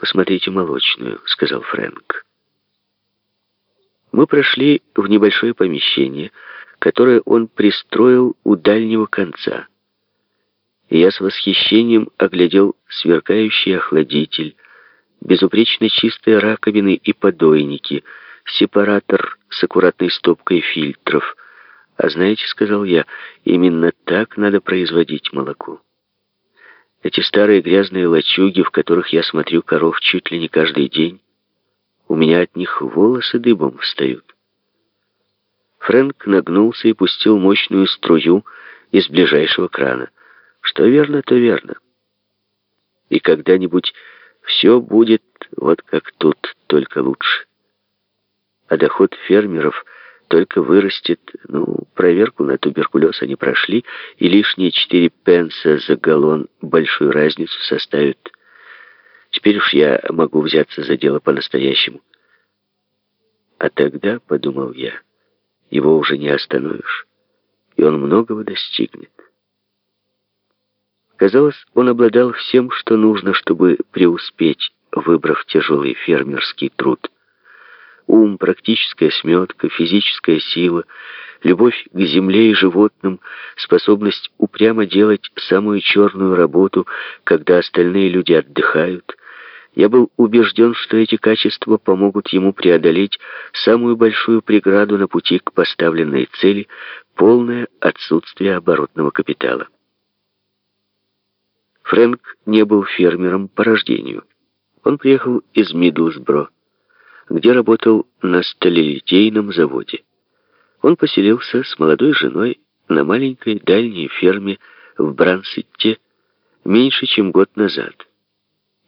посмотрите молочную», — сказал Фрэнк. Мы прошли в небольшое помещение, которое он пристроил у дальнего конца. Я с восхищением оглядел сверкающий охладитель, безупречно чистые раковины и подойники, сепаратор с аккуратной стопкой фильтров. А знаете, сказал я, именно так надо производить молоко. Эти старые грязные лачуги, в которых я смотрю коров чуть ли не каждый день, у меня от них волосы дыбом встают. Фрэнк нагнулся и пустил мощную струю из ближайшего крана. Что верно, то верно. И когда-нибудь все будет вот как тут, только лучше. А доход фермеров только вырастет. Ну, проверку на туберкулез они прошли, и лишние четыре пенса за галлон большую разницу составят. Теперь уж я могу взяться за дело по-настоящему. А тогда, подумал я, его уже не остановишь, и он многого достигнет. Казалось, он обладал всем, что нужно, чтобы преуспеть, выбрав тяжелый фермерский труд. Ум, практическая сметка, физическая сила, любовь к земле и животным, способность упрямо делать самую черную работу, когда остальные люди отдыхают. Я был убежден, что эти качества помогут ему преодолеть самую большую преграду на пути к поставленной цели — полное отсутствие оборотного капитала. Фрэнк не был фермером по рождению. Он приехал из Мидлсбро, где работал на сталелитейном заводе. Он поселился с молодой женой на маленькой дальней ферме в Брансетте меньше, чем год назад.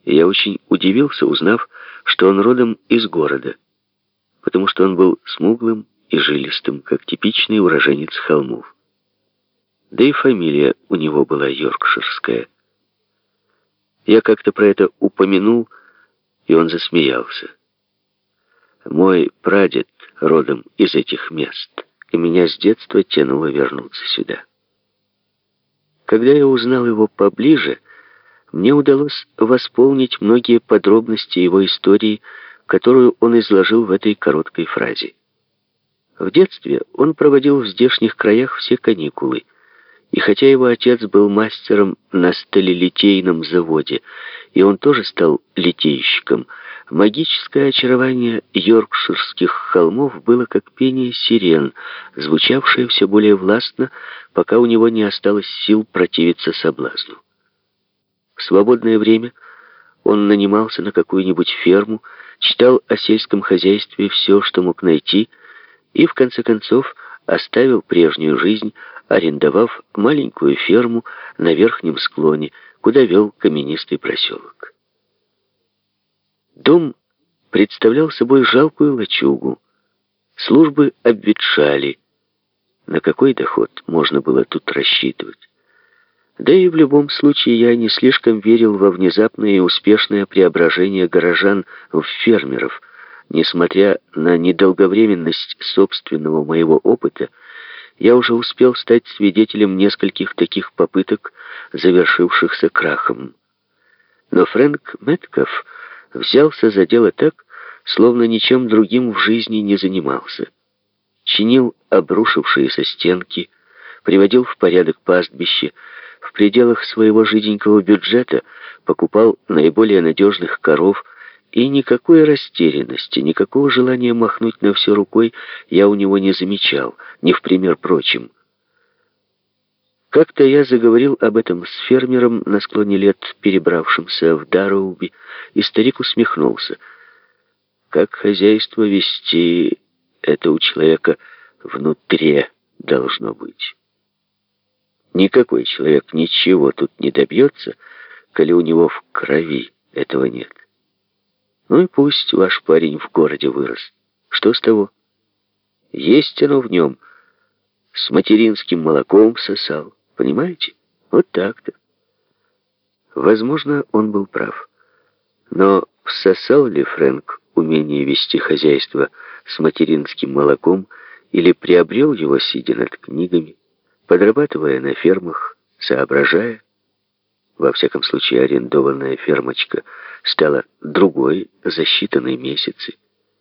Я очень удивился, узнав, что он родом из города, потому что он был смуглым и жилистым, как типичный уроженец холмов. Да и фамилия у него была йоркширская. Я как-то про это упомянул, и он засмеялся. Мой прадед родом из этих мест, и меня с детства тянуло вернуться сюда. Когда я узнал его поближе, мне удалось восполнить многие подробности его истории, которую он изложил в этой короткой фразе. В детстве он проводил в здешних краях все каникулы, и хотя его отец был мастером на сталелитейном заводе, и он тоже стал литейщиком, магическое очарование йоркширских холмов было как пение сирен, звучавшее все более властно, пока у него не осталось сил противиться соблазну. В свободное время он нанимался на какую-нибудь ферму, читал о сельском хозяйстве все, что мог найти, и, в конце концов, оставил прежнюю жизнь, арендовав маленькую ферму на верхнем склоне, куда вел каменистый проселок. Дом представлял собой жалкую лачугу. Службы обветшали. На какой доход можно было тут рассчитывать? Да и в любом случае я не слишком верил во внезапное и успешное преображение горожан в фермеров. Несмотря на недолговременность собственного моего опыта, я уже успел стать свидетелем нескольких таких попыток, завершившихся крахом. Но Фрэнк Мэтков взялся за дело так, словно ничем другим в жизни не занимался. Чинил обрушившиеся стенки, приводил в порядок пастбище, в пределах своего жиденького бюджета покупал наиболее надежных коров, и никакой растерянности, никакого желания махнуть на все рукой я у него не замечал, не в пример прочим. Как-то я заговорил об этом с фермером на склоне лет, перебравшимся в Дарроуби, и старик усмехнулся. Как хозяйство вести, это у человека внутри должно быть. Никакой человек ничего тут не добьется, коли у него в крови этого нет. Ну и пусть ваш парень в городе вырос. Что с того? Есть оно в нем. С материнским молоком сосал. Понимаете? Вот так-то. Возможно, он был прав. Но всосал ли Фрэнк умение вести хозяйство с материнским молоком или приобрел его, сидя над книгами, подрабатывая на фермах, соображая? Во всяком случае, арендованная фермочка стала другой за считанные месяцы.